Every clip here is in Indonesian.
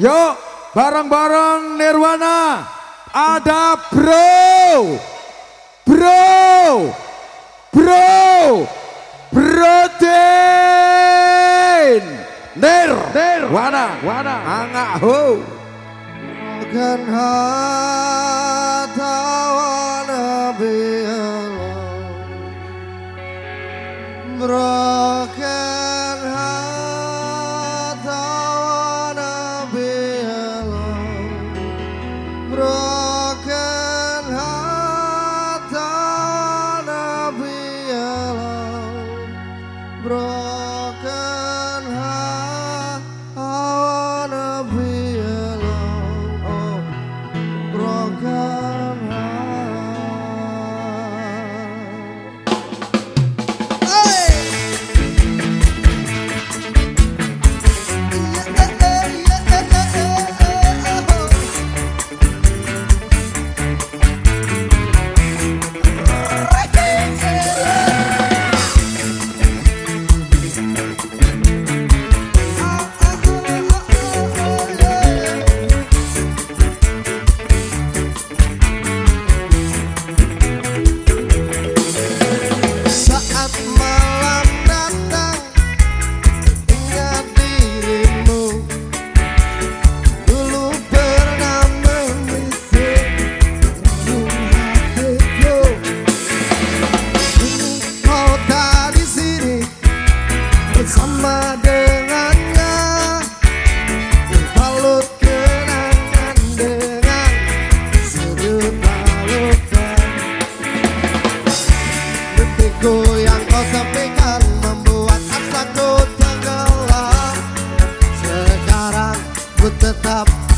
Yuk bareng-bareng Nirwana. Ada bro. Bro. Bro. Broden Nir. Nirwana. Wana Anga Ho ha. tetap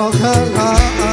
rock her